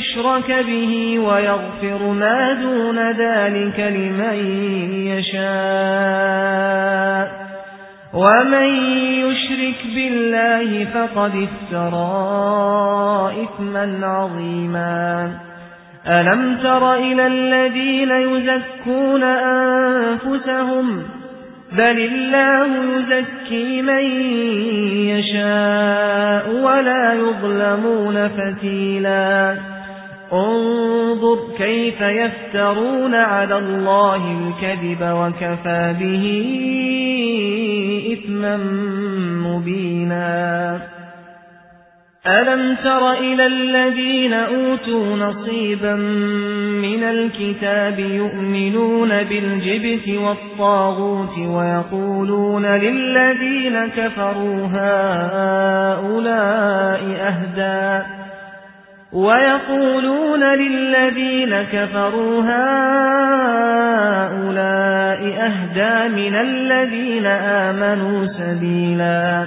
يشرك به ويغفر ما دون ذلك لمن يشاء. ومن يشرك بالله فقد افترى إثما عظيما. ألم تر إلى الذين يزكون أنفسهم؟ بل الله يزكي من يشاء ولا يظلمون فتيلا. انظر كيف يفترون على الله الكذب وكفى به إثما مبينا. ألم تر إلى الذين أوتوا نصيبا من الكتاب يؤمنون بالجبت والطاغوت ويقولون للذين كفروا هؤلاء أهدى؟ ويقولون للذين كفروا هؤلاء أهدى من الذين آمنوا سبيلا.